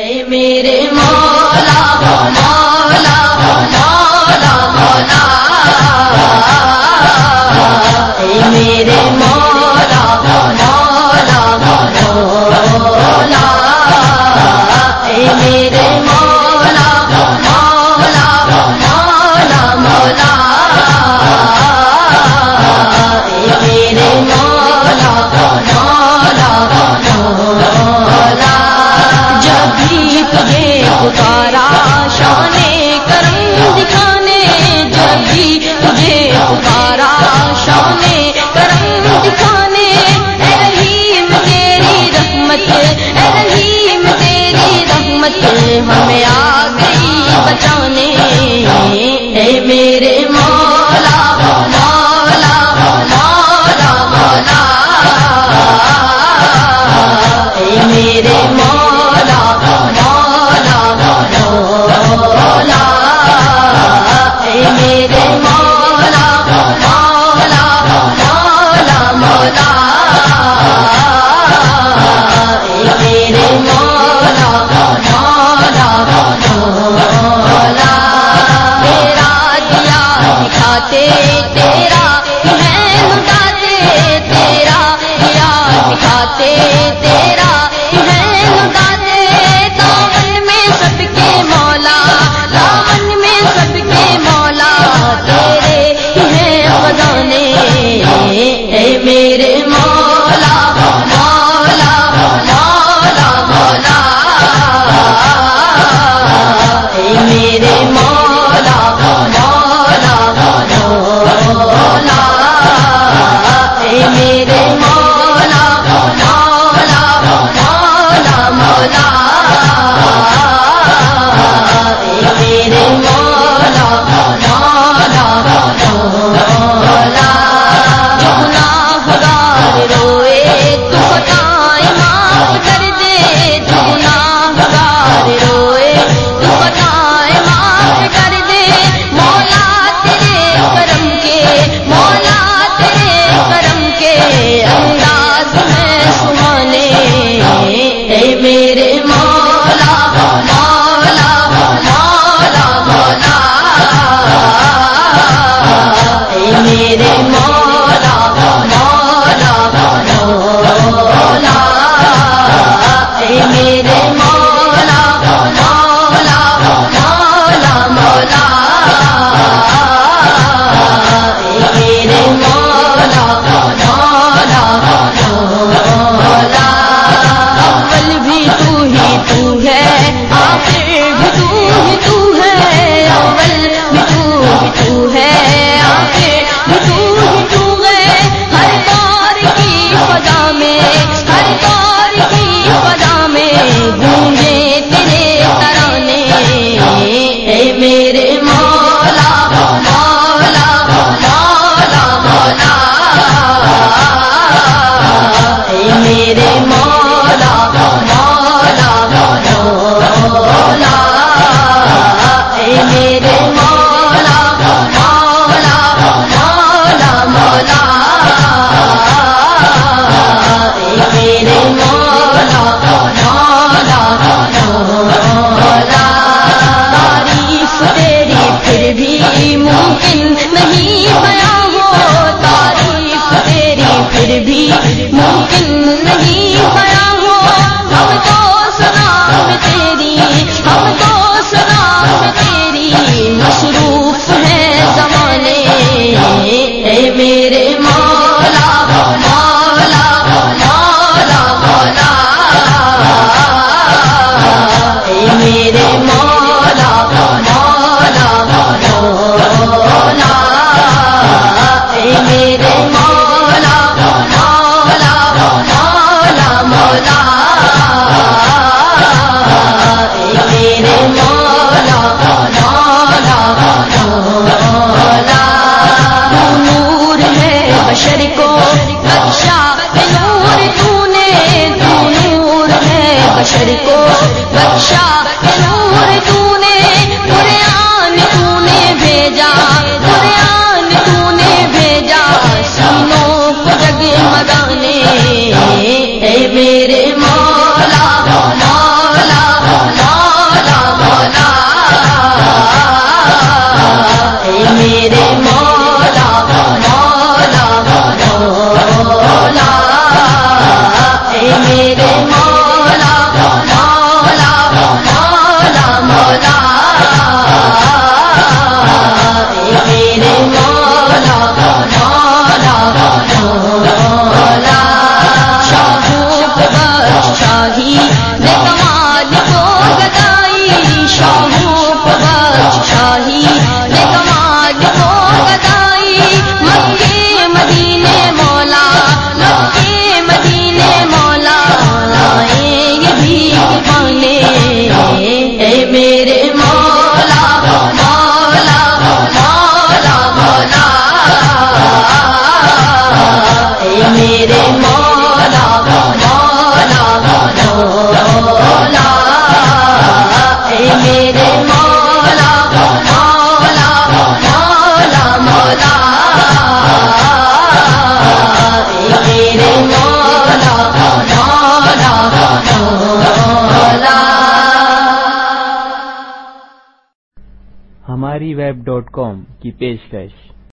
اے میرے مولا مولا اے مولا میں شاہ ہماری ویب ڈاٹ کام کی پیشکش۔